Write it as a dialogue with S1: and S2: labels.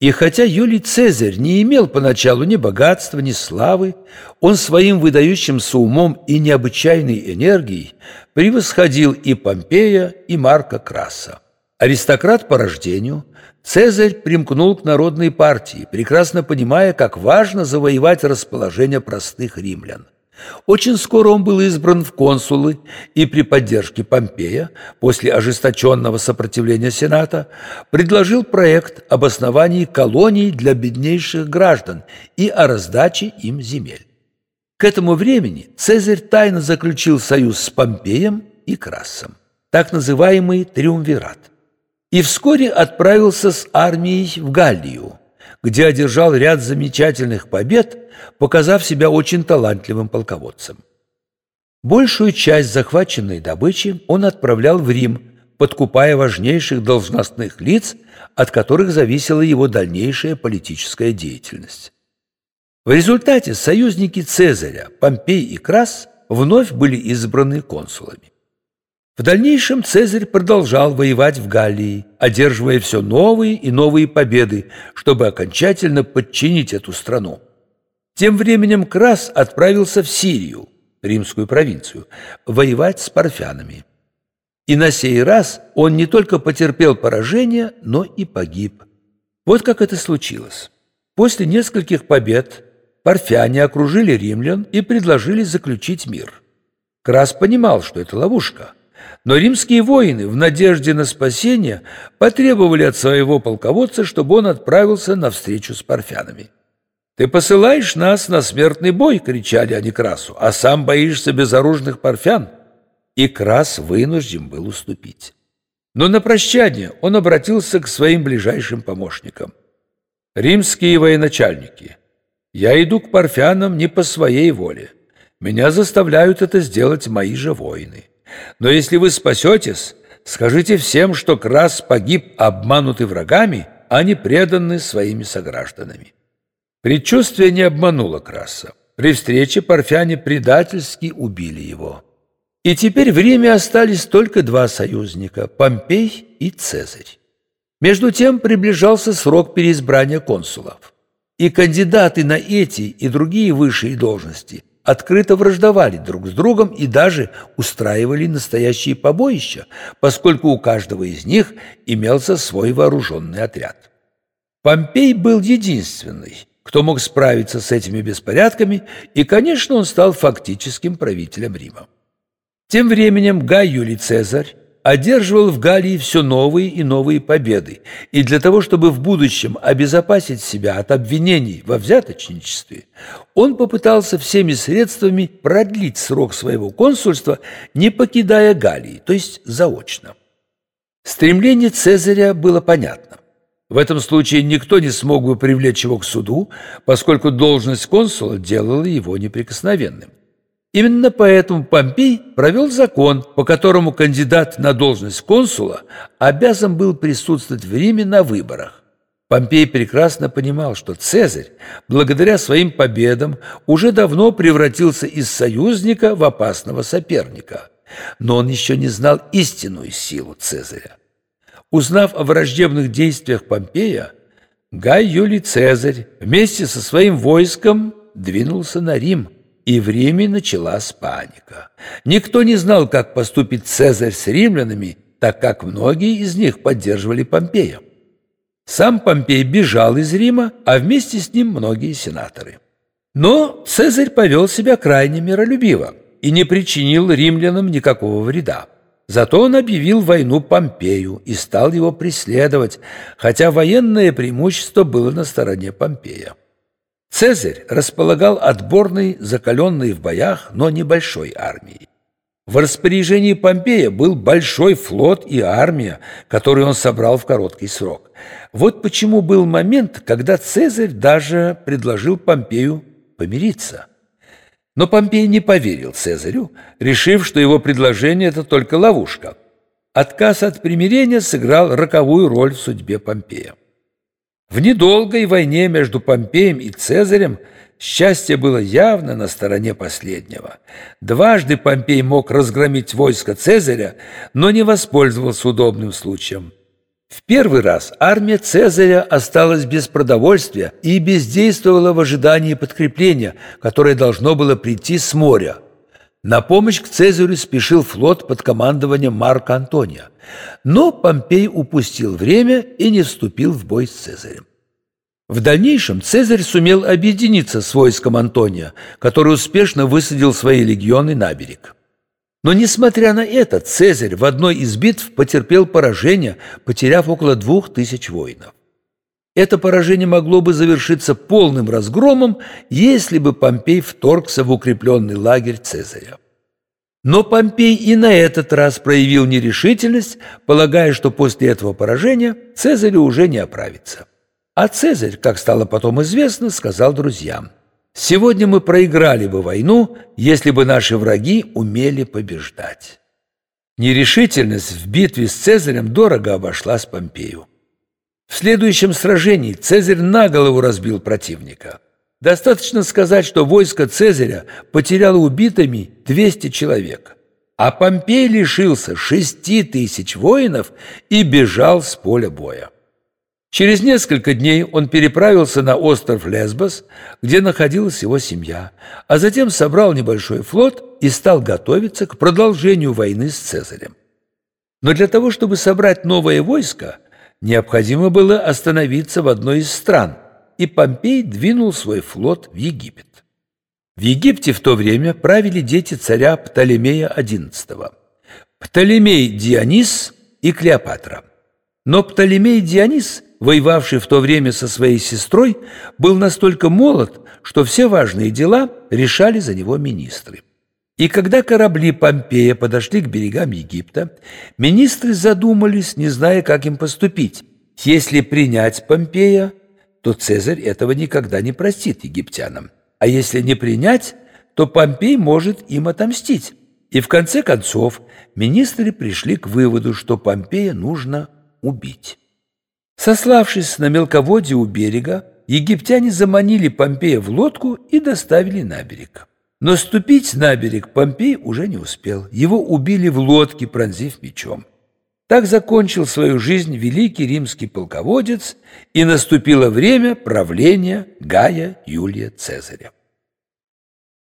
S1: И хотя Юлий Цезарь не имел поначалу ни богатства, ни славы, он своим выдающимся умом и необычайной энергией превосходил и Помпея, и Марка Краса. Аристократ по рождению, Цезарь примкнул к народной партии, прекрасно понимая, как важно завоевать расположение простых римлян. Очень скоро он был избран в консулы и при поддержке Помпея, после ожесточенного сопротивления Сената, предложил проект об основании колоний для беднейших граждан и о раздаче им земель. К этому времени Цезарь тайно заключил союз с Помпеем и Красом, так называемый Триумвират, и вскоре отправился с армией в Галлию, где одержал ряд замечательных побед, показав себя очень талантливым полководцем. Большую часть захваченной добычи он отправлял в Рим, подкупая важнейших должностных лиц, от которых зависела его дальнейшая политическая деятельность. В результате союзники Цезаря, Помпей и Крас вновь были избраны консулами. В дальнейшем Цезарь продолжал воевать в Галлии, одерживая все новые и новые победы, чтобы окончательно подчинить эту страну. Тем временем Крас отправился в Сирию, римскую провинцию, воевать с парфянами. И на сей раз он не только потерпел поражение, но и погиб. Вот как это случилось. После нескольких побед парфяне окружили римлян и предложили заключить мир. Крас понимал, что это ловушка – но римские воины в надежде на спасение потребовали от своего полководца, чтобы он отправился на встречу с парфянами. «Ты посылаешь нас на смертный бой!» — кричали они Красу, «а сам боишься безоружных парфян!» И Крас вынужден был уступить. Но на прощание он обратился к своим ближайшим помощникам. «Римские военачальники, я иду к парфянам не по своей воле. Меня заставляют это сделать мои же воины. Но если вы спасетесь, скажите всем, что Крас погиб обманутый врагами, а не преданный своими согражданами». Предчувствие не обмануло Краса. При встрече парфяне предательски убили его. И теперь в Риме остались только два союзника – Помпей и Цезарь. Между тем приближался срок переизбрания консулов. И кандидаты на эти и другие высшие должности открыто враждовали друг с другом и даже устраивали настоящие побоища, поскольку у каждого из них имелся свой вооруженный отряд. Помпей был единственный, кто мог справиться с этими беспорядками, и, конечно, он стал фактическим правителем Рима. Тем временем Гай Юлий Цезарь одерживал в Галлии все новые и новые победы, и для того, чтобы в будущем обезопасить себя от обвинений во взяточничестве, он попытался всеми средствами продлить срок своего консульства, не покидая Галлии, то есть заочно. Стремление Цезаря было понятно. В этом случае никто не смог бы привлечь его к суду, поскольку должность консула делала его неприкосновенным. Именно поэтому Помпей провел закон, по которому кандидат на должность консула обязан был присутствовать в Риме на выборах. Помпей прекрасно понимал, что Цезарь, благодаря своим победам, уже давно превратился из союзника в опасного соперника. Но он еще не знал истинную силу Цезаря. Узнав о враждебных действиях Помпея, Гай Юлий Цезарь вместе со своим войском двинулся на Рим – и в Риме началась паника. Никто не знал, как поступит Цезарь с римлянами, так как многие из них поддерживали Помпея. Сам Помпей бежал из Рима, а вместе с ним многие сенаторы. Но Цезарь повел себя крайне миролюбиво и не причинил римлянам никакого вреда. Зато он объявил войну Помпею и стал его преследовать, хотя военное преимущество было на стороне Помпея. Цезарь располагал отборной, закаленной в боях, но небольшой армией. В распоряжении Помпея был большой флот и армия, которую он собрал в короткий срок. Вот почему был момент, когда Цезарь даже предложил Помпею помириться. Но Помпей не поверил Цезарю, решив, что его предложение – это только ловушка. Отказ от примирения сыграл роковую роль в судьбе Помпея. В недолгой войне между Помпеем и Цезарем счастье было явно на стороне последнего. Дважды Помпей мог разгромить войско Цезаря, но не воспользовался удобным случаем. В первый раз армия Цезаря осталась без продовольствия и бездействовала в ожидании подкрепления, которое должно было прийти с моря. На помощь к Цезарю спешил флот под командованием Марка Антония, но Помпей упустил время и не вступил в бой с Цезарем. В дальнейшем Цезарь сумел объединиться с войском Антония, который успешно высадил свои легионы на берег. Но, несмотря на это, Цезарь в одной из битв потерпел поражение, потеряв около двух тысяч воинов. Это поражение могло бы завершиться полным разгромом, если бы Помпей вторгся в укрепленный лагерь Цезаря. Но Помпей и на этот раз проявил нерешительность, полагая, что после этого поражения Цезарю уже не оправится. А Цезарь, как стало потом известно, сказал друзьям – Сегодня мы проиграли бы войну, если бы наши враги умели побеждать. Нерешительность в битве с Цезарем дорого обошлась Помпею. В следующем сражении Цезарь на голову разбил противника. Достаточно сказать, что войско Цезаря потеряло убитыми 200 человек, а Помпей лишился 6 тысяч воинов и бежал с поля боя. Через несколько дней он переправился на остров Лесбос, где находилась его семья, а затем собрал небольшой флот и стал готовиться к продолжению войны с Цезарем. Но для того, чтобы собрать новое войско, необходимо было остановиться в одной из стран, и Помпей двинул свой флот в Египет. В Египте в то время правили дети царя Птолемея XI. Птолемей Дионис и Клеопатра. Но Птолемей Дионис – воевавший в то время со своей сестрой, был настолько молод, что все важные дела решали за него министры. И когда корабли Помпея подошли к берегам Египта, министры задумались, не зная, как им поступить. Если принять Помпея, то Цезарь этого никогда не простит египтянам. А если не принять, то Помпей может им отомстить. И в конце концов министры пришли к выводу, что Помпея нужно убить. Сославшись на мелководье у берега, египтяне заманили Помпея в лодку и доставили на берег. Но ступить на берег Помпей уже не успел. Его убили в лодке, пронзив мечом. Так закончил свою жизнь великий римский полководец, и наступило время правления Гая Юлия Цезаря.